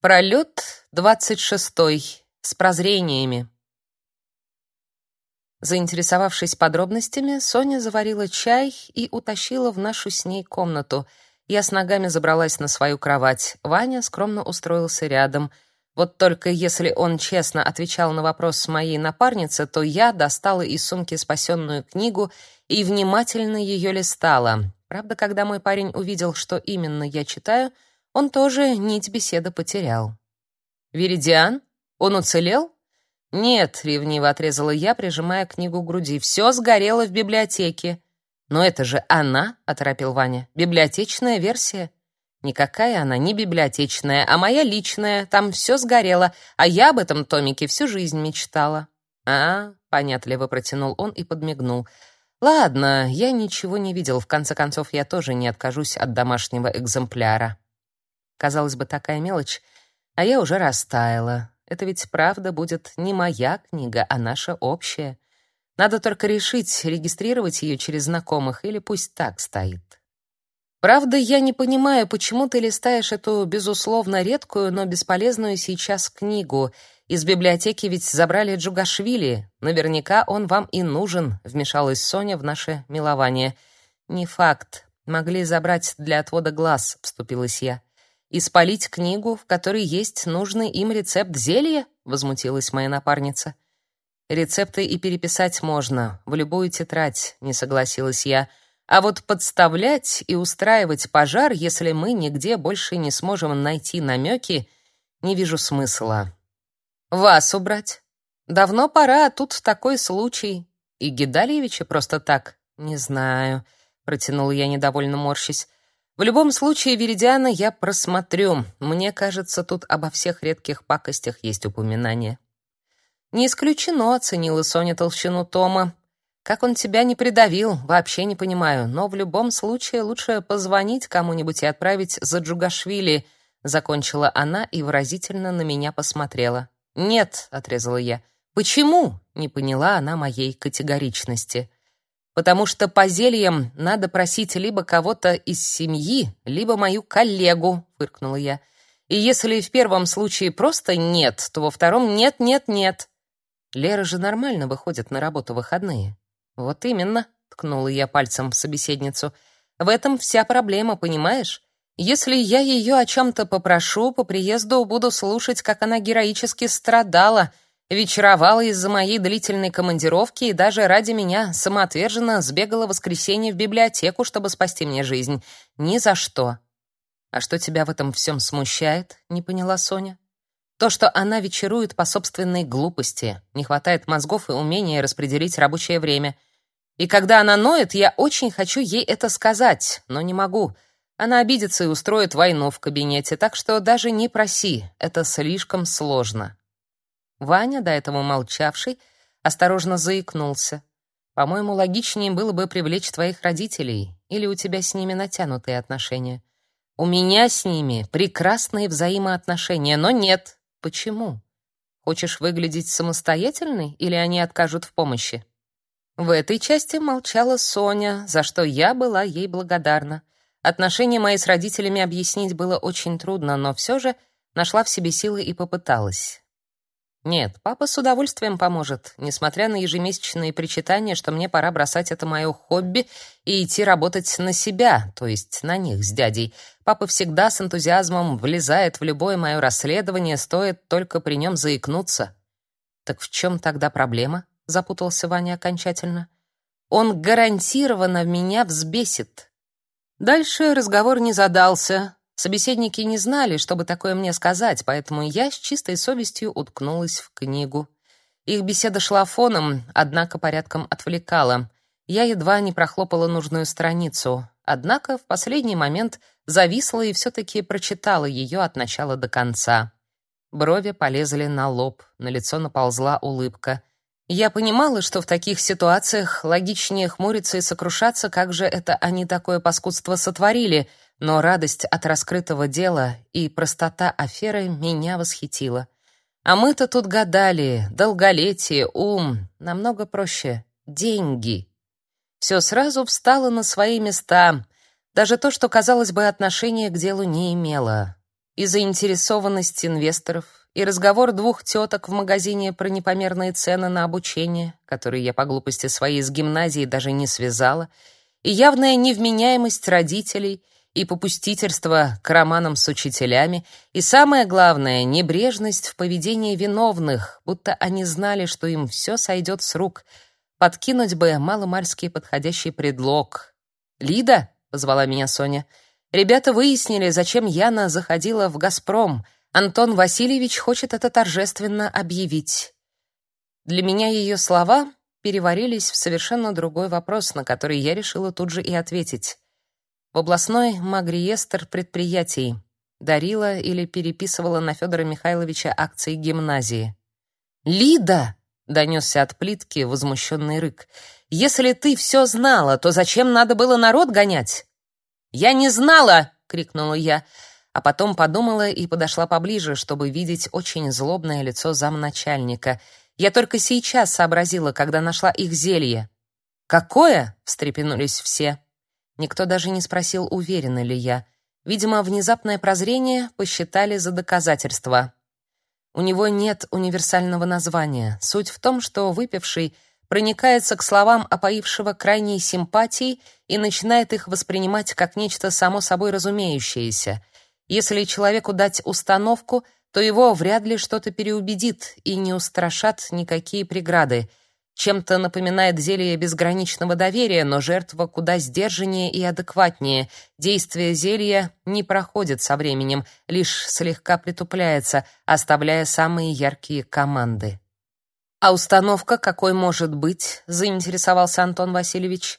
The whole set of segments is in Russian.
Пролет двадцать шестой. С прозрениями. Заинтересовавшись подробностями, Соня заварила чай и утащила в нашу с ней комнату. Я с ногами забралась на свою кровать. Ваня скромно устроился рядом. Вот только если он честно отвечал на вопрос моей напарницы, то я достала из сумки спасенную книгу и внимательно ее листала. Правда, когда мой парень увидел, что именно я читаю, он тоже нить беседы потерял. «Веридиан? Он уцелел?» «Нет», — ревниво отрезала я, прижимая книгу к груди. «Все сгорело в библиотеке». «Но это же она», — оторопил Ваня. «Библиотечная версия». «Никакая она не библиотечная, а моя личная. Там все сгорело, а я об этом томике всю жизнь мечтала». «А, — понятливо протянул он и подмигнул. «Ладно, я ничего не видел. В конце концов, я тоже не откажусь от домашнего экземпляра». Казалось бы, такая мелочь, а я уже растаяла. Это ведь правда будет не моя книга, а наша общая. Надо только решить, регистрировать ее через знакомых или пусть так стоит. Правда, я не понимаю, почему ты листаешь эту безусловно редкую, но бесполезную сейчас книгу. Из библиотеки ведь забрали Джугашвили. Наверняка он вам и нужен, вмешалась Соня в наше милование. Не факт. Могли забрать для отвода глаз, вступилась я. И спалить книгу, в которой есть нужный им рецепт зелья? возмутилась моя напарница. Рецепты и переписать можно в любую тетрадь, не согласилась я. А вот подставлять и устраивать пожар, если мы нигде больше не сможем найти намеки, не вижу смысла. Вас убрать? Давно пора, а тут такой случай. И Гидальевича просто так? Не знаю, протянула я недовольно морщись. В любом случае, Веридиана я просмотрю. Мне кажется, тут обо всех редких пакостях есть упоминание. Не исключено, оценила Соня толщину Тома. Как он тебя не придавил, вообще не понимаю, но в любом случае лучше позвонить кому-нибудь и отправить за Джугашвили, закончила она и выразительно на меня посмотрела. Нет, отрезала я. Почему? не поняла она моей категоричности потому что по зельям надо просить либо кого-то из семьи, либо мою коллегу, фыркнула я. И если в первом случае просто нет, то во втором нет, нет, нет. Лера же нормально выходит на работу в выходные. Вот именно, ткнула я пальцем в собеседницу. В этом вся проблема, понимаешь? Если я ее о чем то попрошу, по приезду буду слушать, как она героически страдала Вечеровала из-за моей длительной командировки и даже ради меня самоотверженно сбегала в воскресенье в библиотеку, чтобы спасти мне жизнь. Ни за что. А что тебя в этом всем смущает? Не поняла Соня. То, что она вечерует по собственной глупости, не хватает мозгов и умения распределить рабочее время. И когда она ноет, я очень хочу ей это сказать, но не могу. Она обидится и устроит войну в кабинете, так что даже не проси, это слишком сложно. Ваня, до этого молчавший, осторожно заикнулся. По-моему, логичнее было бы привлечь твоих родителей, или у тебя с ними натянутые отношения. У меня с ними прекрасные взаимоотношения, но нет. Почему? Хочешь выглядеть самостоятельной или они откажут в помощи? В этой части молчала Соня, за что я была ей благодарна. Отношения мои с родителями объяснить было очень трудно, но все же нашла в себе силы и попыталась. Нет, папа с удовольствием поможет, несмотря на ежемесячные причитания, что мне пора бросать это мое хобби и идти работать на себя, то есть на них с дядей. Папа всегда с энтузиазмом влезает в любое мое расследование, стоит только при нем заикнуться. Так в чем тогда проблема? запутался Ваня окончательно. Он гарантированно меня взбесит. Дальше разговор не задался. Собеседники не знали, чтобы такое мне сказать, поэтому я с чистой совестью уткнулась в книгу. Их беседа шла фоном, однако порядком отвлекала. Я едва не прохлопала нужную страницу, однако в последний момент зависла и все таки прочитала ее от начала до конца. Брови полезли на лоб, на лицо наползла улыбка. Я понимала, что в таких ситуациях логичнее хмуриться и сокрушаться, как же это они такое паскудство сотворили — но радость от раскрытого дела и простота аферы меня восхитила. А мы-то тут гадали, долголетие, ум, намного проще деньги. Все сразу встало на свои места, даже то, что казалось бы отношения к делу не имело. и заинтересованность инвесторов, и разговор двух теток в магазине про непомерные цены на обучение, которые я по глупости своей с гимназией даже не связала, и явная невменяемость родителей, и попустительство к романам с учителями, и самое главное небрежность в поведении виновных, будто они знали, что им все сойдет с рук. Подкинуть бы маломальский подходящий предлог. "Лида", позвала меня Соня. Ребята выяснили, зачем Яна заходила в Газпром. Антон Васильевич хочет это торжественно объявить. Для меня ее слова переварились в совершенно другой вопрос, на который я решила тут же и ответить. В областной магреестр предприятий дарила или переписывала на Федора Михайловича акции гимназии. «Лида!» — донесся от плитки возмущенный рык. «Если ты все знала, то зачем надо было народ гонять?» «Я не знала!» — крикнула я, а потом подумала и подошла поближе, чтобы видеть очень злобное лицо замначальника — я только сейчас сообразила, когда нашла их зелье. «Какое?» — встрепенулись все. Никто даже не спросил, уверена ли я. Видимо, внезапное прозрение посчитали за доказательство. У него нет универсального названия. Суть в том, что выпивший проникается к словам опоившего крайней симпатией и начинает их воспринимать как нечто само собой разумеющееся. Если человеку дать установку — то его вряд ли что-то переубедит и не устрашат никакие преграды. Чем-то напоминает зелье безграничного доверия, но жертва куда сдержаннее и адекватнее. Действие зелья не проходит со временем, лишь слегка притупляется, оставляя самые яркие команды. А установка какой может быть? заинтересовался Антон Васильевич.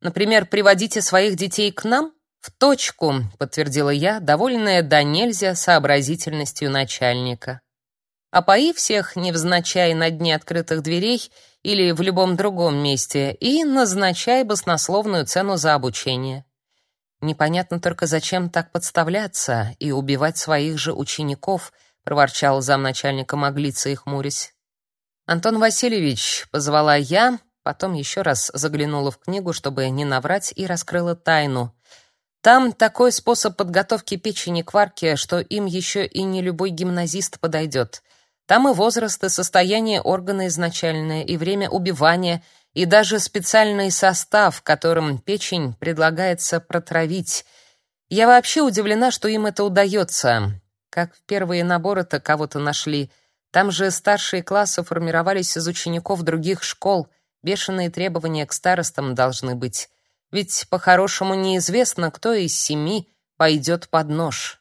Например, приводите своих детей к нам? «В точку», — подтвердила я, довольная до нельзя сообразительностью начальника. Опои всех невзначай на дне открытых дверей или в любом другом месте и назначай баснословную цену за обучение. Непонятно только, зачем так подставляться и убивать своих же учеников, проворчал замначальника Маглица и хмурясь. Антон Васильевич, позвала я, потом еще раз заглянула в книгу, чтобы не наврать, и раскрыла тайну. Там такой способ подготовки печени к варке, что им еще и не любой гимназист подойдет. Там и возраст, и состояние органа изначальное, и время убивания, и даже специальный состав, которым печень предлагается протравить. Я вообще удивлена, что им это удается. Как в первые наборы-то кого-то нашли. Там же старшие классы формировались из учеников других школ. Бешеные требования к старостам должны быть. Ведь по-хорошему неизвестно, кто из семи пойдет под нож.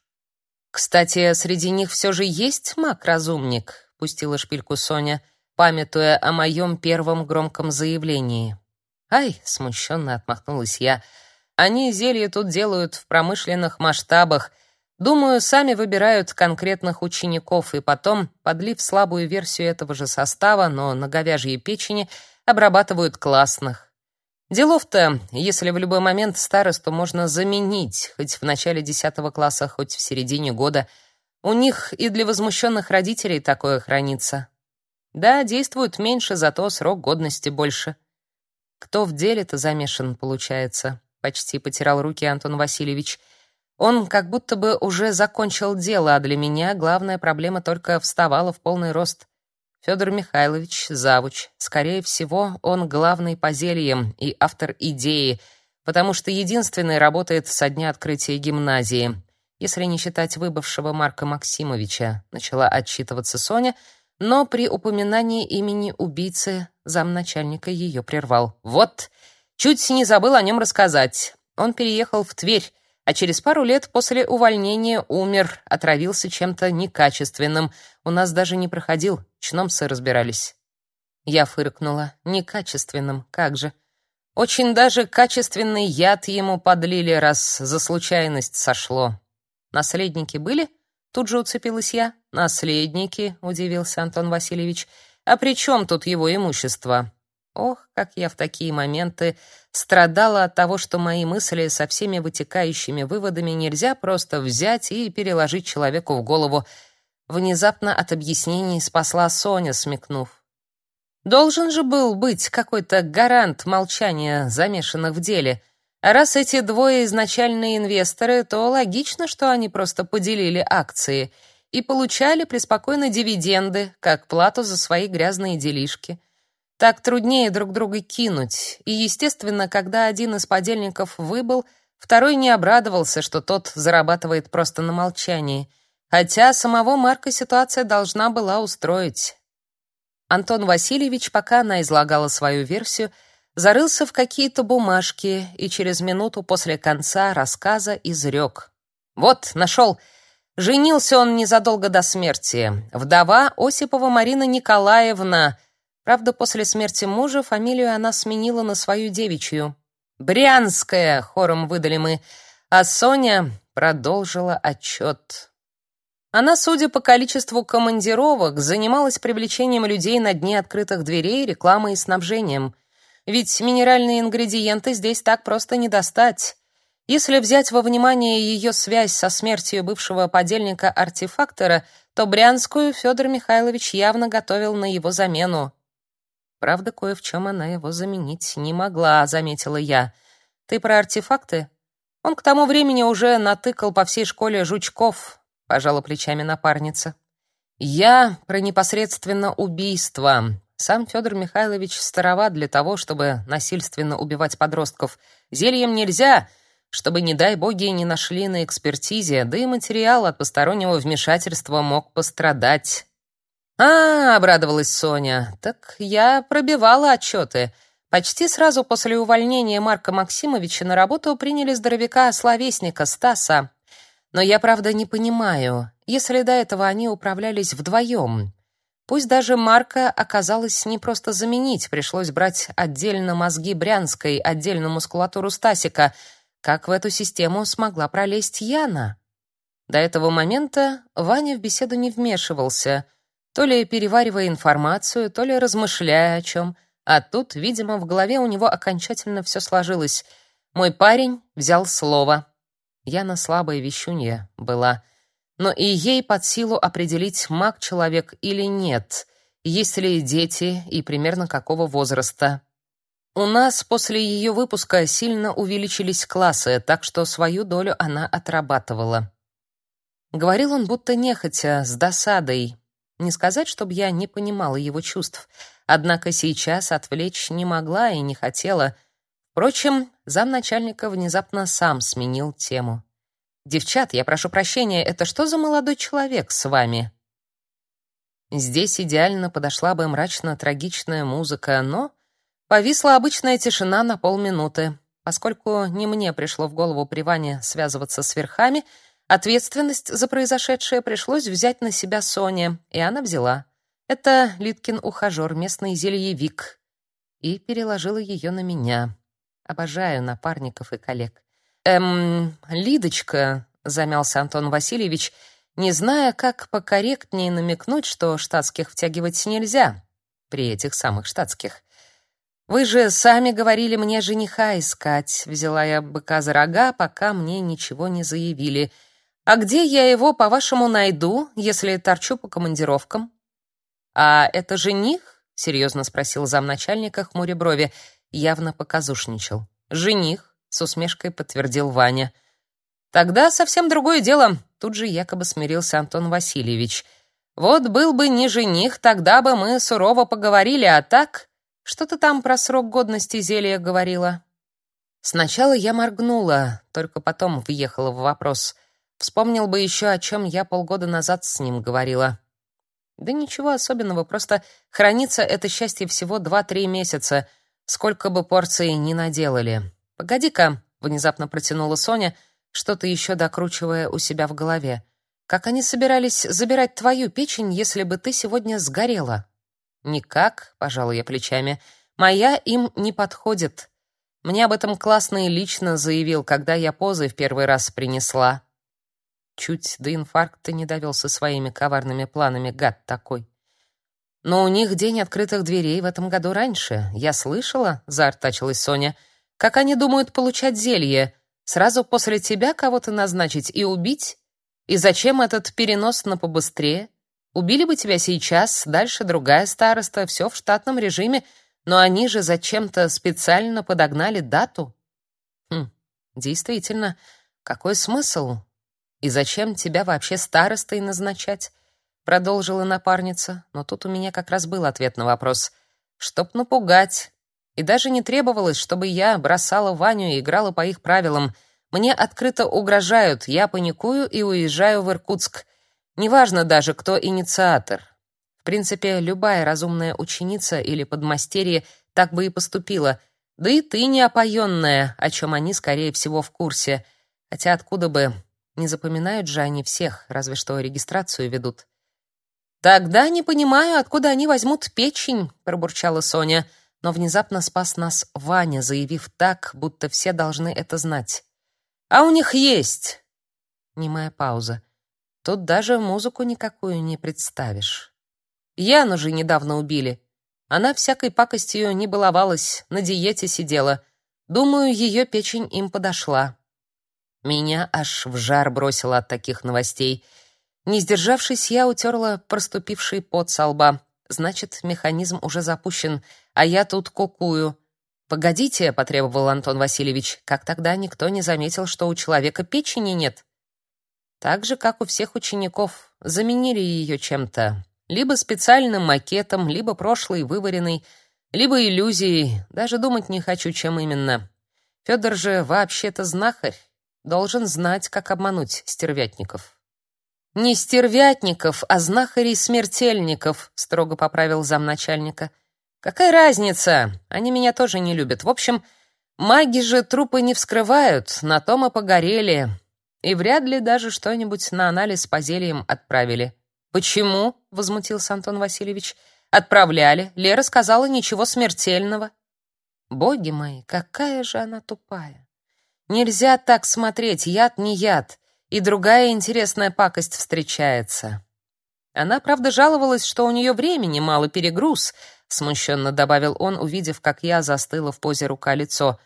Кстати, среди них все же есть маг-разумник, пустила шпильку Соня, памятуя о моем первом громком заявлении. Ай, смущенно отмахнулась я. Они зелье тут делают в промышленных масштабах. Думаю, сами выбирают конкретных учеников и потом, подлив слабую версию этого же состава, но на говяжьей печени, обрабатывают классных. Делов-то, если в любой момент старосту можно заменить, хоть в начале десятого класса, хоть в середине года. У них и для возмущенных родителей такое хранится. Да, действуют меньше, зато срок годности больше. Кто в деле-то замешан, получается? Почти потирал руки Антон Васильевич. Он как будто бы уже закончил дело, а для меня главная проблема только вставала в полный рост. Федор Михайлович Завуч. Скорее всего, он главный по зельям и автор идеи, потому что единственный работает со дня открытия гимназии. Если не считать выбывшего Марка Максимовича, начала отчитываться Соня, но при упоминании имени убийцы замначальника ее прервал. Вот, чуть не забыл о нем рассказать. Он переехал в Тверь, а через пару лет после увольнения умер, отравился чем-то некачественным. У нас даже не проходил, чномсы разбирались. Я фыркнула. Некачественным, как же. Очень даже качественный яд ему подлили, раз за случайность сошло. Наследники были? Тут же уцепилась я. Наследники, удивился Антон Васильевич. А при чем тут его имущество? Ох, как я в такие моменты страдала от того, что мои мысли со всеми вытекающими выводами нельзя просто взять и переложить человеку в голову. Внезапно от объяснений спасла Соня, смекнув. Должен же был быть какой-то гарант молчания замешанных в деле. А раз эти двое изначальные инвесторы, то логично, что они просто поделили акции и получали преспокойно дивиденды, как плату за свои грязные делишки. Так труднее друг друга кинуть, и, естественно, когда один из подельников выбыл, второй не обрадовался, что тот зарабатывает просто на молчании, хотя самого Марка ситуация должна была устроить. Антон Васильевич, пока она излагала свою версию, зарылся в какие-то бумажки и через минуту после конца рассказа изрек. «Вот, нашел. Женился он незадолго до смерти. Вдова Осипова Марина Николаевна. Правда, после смерти мужа фамилию она сменила на свою девичью. «Брянская!» — хором выдали мы, а Соня продолжила отчет. Она, судя по количеству командировок, занималась привлечением людей на дне открытых дверей, рекламой и снабжением. Ведь минеральные ингредиенты здесь так просто не достать. Если взять во внимание ее связь со смертью бывшего подельника-артефактора, то Брянскую Федор Михайлович явно готовил на его замену. Правда, кое в чем она его заменить не могла, заметила я. Ты про артефакты? Он к тому времени уже натыкал по всей школе жучков, пожала плечами напарница. Я про непосредственно убийство. Сам Федор Михайлович староват для того, чтобы насильственно убивать подростков. Зельем нельзя, чтобы, не дай боги, не нашли на экспертизе, да и материал от постороннего вмешательства мог пострадать. «А, — обрадовалась Соня, — так я пробивала отчеты. Почти сразу после увольнения Марка Максимовича на работу приняли здоровяка-словесника Стаса. Но я, правда, не понимаю, если до этого они управлялись вдвоем. Пусть даже Марка оказалось не просто заменить, пришлось брать отдельно мозги Брянской, отдельно мускулатуру Стасика. Как в эту систему смогла пролезть Яна? До этого момента Ваня в беседу не вмешивался, то ли переваривая информацию, то ли размышляя о чем. А тут, видимо, в голове у него окончательно все сложилось. Мой парень взял слово. Яна слабая вещунья была, но и ей под силу определить, маг человек или нет, есть ли дети и примерно какого возраста. У нас после ее выпуска сильно увеличились классы, так что свою долю она отрабатывала. Говорил он будто нехотя, с досадой. Не сказать, чтобы я не понимала его чувств, однако сейчас отвлечь не могла и не хотела — Впрочем, замначальника внезапно сам сменил тему. «Девчат, я прошу прощения, это что за молодой человек с вами?» Здесь идеально подошла бы мрачно-трагичная музыка, но повисла обычная тишина на полминуты. Поскольку не мне пришло в голову при Ване связываться с верхами, ответственность за произошедшее пришлось взять на себя Соне, и она взяла. Это Литкин ухажер, местный зельевик, и переложила ее на меня. Обожаю напарников и коллег. Эм, Лидочка, замялся Антон Васильевич, не зная, как покорректнее намекнуть, что штатских втягивать нельзя при этих самых штатских. Вы же сами говорили мне жениха искать. Взяла я быка за рога, пока мне ничего не заявили. А где я его, по-вашему, найду, если торчу по командировкам? А это жених? серьезно спросил замначальника хмуря брови явно показушничал. «Жених», — с усмешкой подтвердил Ваня. «Тогда совсем другое дело», — тут же якобы смирился Антон Васильевич. «Вот был бы не жених, тогда бы мы сурово поговорили, а так...» «Что ты там про срок годности зелья говорила?» Сначала я моргнула, только потом въехала в вопрос. Вспомнил бы еще, о чем я полгода назад с ним говорила. Да ничего особенного, просто хранится это счастье всего два-три месяца — сколько бы порций ни наделали. Погоди-ка, внезапно протянула Соня, что-то еще докручивая у себя в голове. Как они собирались забирать твою печень, если бы ты сегодня сгорела? Никак, пожалуй, я плечами. Моя им не подходит. Мне об этом классно и лично заявил, когда я позы в первый раз принесла. Чуть до инфаркта не довел со своими коварными планами, гад такой. Но у них день открытых дверей в этом году раньше. Я слышала, заортачилась Соня. Как они думают получать зелье? Сразу после тебя кого-то назначить и убить? И зачем этот перенос на побыстрее? Убили бы тебя сейчас, дальше другая староста, все в штатном режиме, но они же зачем-то специально подогнали дату. Хм, Действительно, какой смысл? И зачем тебя вообще старостой назначать? продолжила напарница, но тут у меня как раз был ответ на вопрос. Чтоб напугать. И даже не требовалось, чтобы я бросала Ваню и играла по их правилам. Мне открыто угрожают, я паникую и уезжаю в Иркутск. Неважно даже, кто инициатор. В принципе, любая разумная ученица или подмастерье так бы и поступила. Да и ты не опоенная, о чем они, скорее всего, в курсе. Хотя откуда бы... Не запоминают же они всех, разве что регистрацию ведут. «Тогда не понимаю, откуда они возьмут печень», — пробурчала Соня. Но внезапно спас нас Ваня, заявив так, будто все должны это знать. «А у них есть!» Немая пауза. Тут даже музыку никакую не представишь. Яну же недавно убили. Она всякой пакостью не баловалась, на диете сидела. Думаю, ее печень им подошла. Меня аж в жар бросило от таких новостей. Не сдержавшись, я утерла проступивший пот со лба. Значит, механизм уже запущен, а я тут кукую. «Погодите», — потребовал Антон Васильевич, «как тогда никто не заметил, что у человека печени нет?» Так же, как у всех учеников, заменили ее чем-то. Либо специальным макетом, либо прошлой вываренной, либо иллюзией. Даже думать не хочу, чем именно. Федор же вообще-то знахарь. Должен знать, как обмануть стервятников. «Не стервятников, а знахарей-смертельников», — строго поправил замначальника. «Какая разница? Они меня тоже не любят. В общем, маги же трупы не вскрывают, на том и погорели. И вряд ли даже что-нибудь на анализ по зельям отправили». «Почему?» — возмутился Антон Васильевич. «Отправляли. Лера сказала, ничего смертельного». «Боги мои, какая же она тупая! Нельзя так смотреть, яд не яд и другая интересная пакость встречается. Она, правда, жаловалась, что у нее времени мало перегруз, смущенно добавил он, увидев, как я застыла в позе рука-лицо.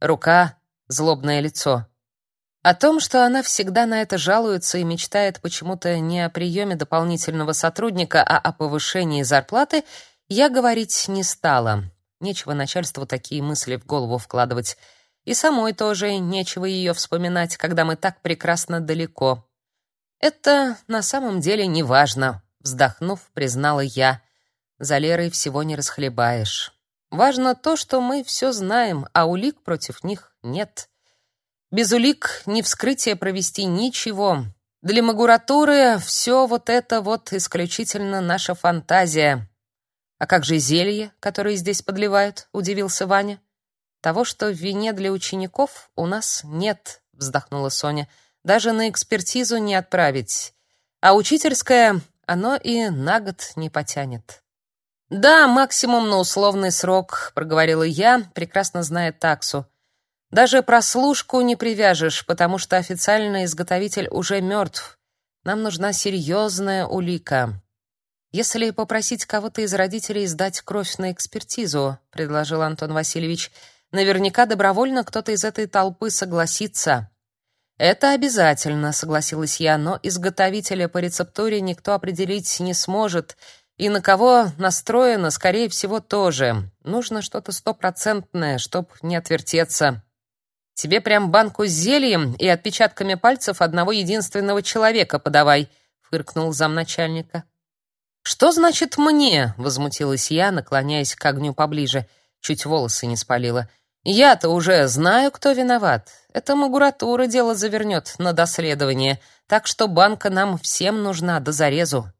Рука — злобное лицо. О том, что она всегда на это жалуется и мечтает почему-то не о приеме дополнительного сотрудника, а о повышении зарплаты, я говорить не стала. Нечего начальству такие мысли в голову вкладывать. И самой тоже нечего ее вспоминать, когда мы так прекрасно далеко. Это на самом деле не важно, вздохнув, признала я. За Лерой всего не расхлебаешь. Важно то, что мы все знаем, а улик против них нет. Без улик ни вскрытие провести ничего. Для магуратуры все вот это вот исключительно наша фантазия. А как же зелье, которое здесь подливают? удивился Ваня. Того, что в вине для учеников у нас нет, вздохнула Соня. Даже на экспертизу не отправить. А учительское оно и на год не потянет. Да, максимум на условный срок, проговорила я, прекрасно зная таксу. Даже прослушку не привяжешь, потому что официально изготовитель уже мертв. Нам нужна серьезная улика. Если попросить кого-то из родителей сдать кровь на экспертизу, предложил Антон Васильевич. Наверняка добровольно кто-то из этой толпы согласится. Это обязательно, согласилась я, но изготовителя по рецептуре никто определить не сможет, и на кого настроено, скорее всего, тоже. Нужно что-то стопроцентное, чтоб не отвертеться. Тебе прям банку с зельем и отпечатками пальцев одного единственного человека подавай, фыркнул замначальника. Что значит мне? возмутилась я, наклоняясь к огню поближе, чуть волосы не спалила. Я-то уже знаю, кто виноват. Это магуратура дело завернет на доследование, так что банка нам всем нужна до зарезу.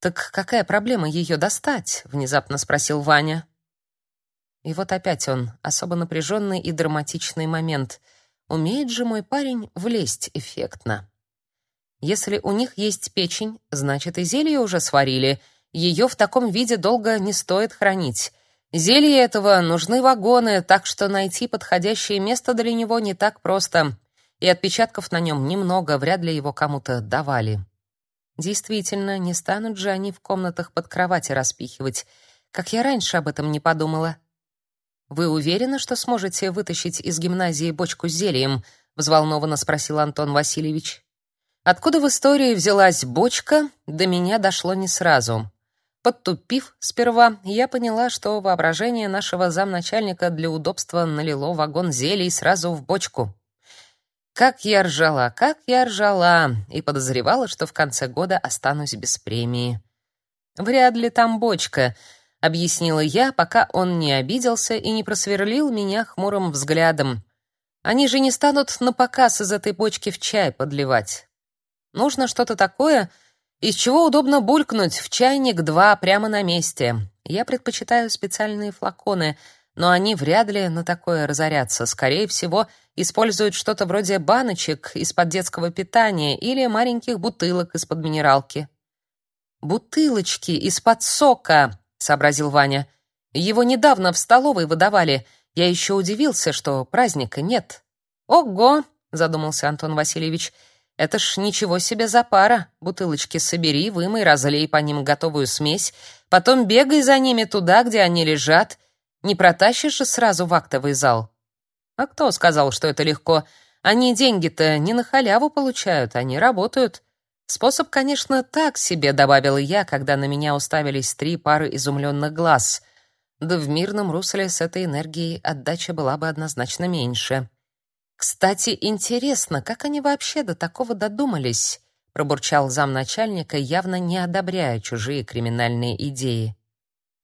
Так какая проблема ее достать? внезапно спросил Ваня. И вот опять он, особо напряженный и драматичный момент. Умеет же мой парень влезть эффектно. Если у них есть печень, значит и зелье уже сварили. Ее в таком виде долго не стоит хранить. Зелье этого нужны вагоны, так что найти подходящее место для него не так просто. И отпечатков на нем немного, вряд ли его кому-то давали. Действительно, не станут же они в комнатах под кровати распихивать. Как я раньше об этом не подумала. Вы уверены, что сможете вытащить из гимназии бочку с зельем? взволнованно спросил Антон Васильевич. Откуда в истории взялась бочка, до меня дошло не сразу. Подтупив сперва, я поняла, что воображение нашего замначальника для удобства налило вагон зелий сразу в бочку. Как я ржала, как я ржала, и подозревала, что в конце года останусь без премии. Вряд ли там бочка, объяснила я, пока он не обиделся и не просверлил меня хмурым взглядом. Они же не станут на показ из этой бочки в чай подливать. Нужно что-то такое, из чего удобно булькнуть в чайник два прямо на месте. Я предпочитаю специальные флаконы, но они вряд ли на такое разорятся. Скорее всего, используют что-то вроде баночек из-под детского питания или маленьких бутылок из-под минералки. Бутылочки из-под сока, сообразил Ваня. Его недавно в столовой выдавали. Я еще удивился, что праздника нет. Ого, задумался Антон Васильевич. Это ж ничего себе за пара. Бутылочки собери, вымой, разлей по ним готовую смесь, потом бегай за ними туда, где они лежат. Не протащишь же сразу в актовый зал. А кто сказал, что это легко? Они деньги-то не на халяву получают, они работают. Способ, конечно, так себе, добавила я, когда на меня уставились три пары изумленных глаз. Да в мирном русле с этой энергией отдача была бы однозначно меньше. Кстати, интересно, как они вообще до такого додумались? пробурчал замначальника, явно не одобряя чужие криминальные идеи.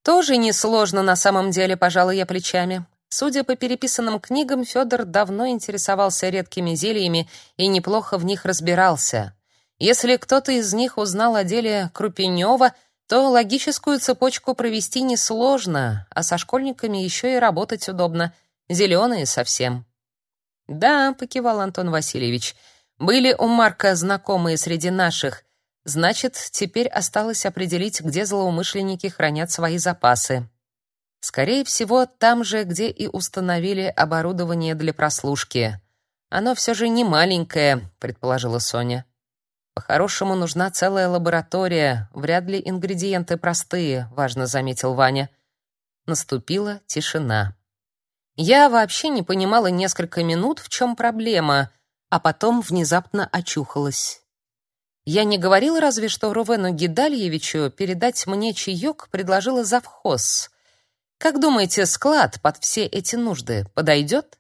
Тоже несложно на самом деле, пожалуй, я плечами. Судя по переписанным книгам, Федор давно интересовался редкими зельями и неплохо в них разбирался. Если кто-то из них узнал о деле Крупенева, то логическую цепочку провести несложно, а со школьниками еще и работать удобно. Зеленые совсем. «Да», — покивал Антон Васильевич, — «были у Марка знакомые среди наших. Значит, теперь осталось определить, где злоумышленники хранят свои запасы». Скорее всего, там же, где и установили оборудование для прослушки. Оно все же не маленькое, предположила Соня. По-хорошему нужна целая лаборатория, вряд ли ингредиенты простые, важно заметил Ваня. Наступила тишина. Я вообще не понимала несколько минут, в чем проблема, а потом внезапно очухалась. Я не говорила разве что Рувену Гидальевичу передать мне чаек предложила завхоз. Как думаете, склад под все эти нужды подойдет?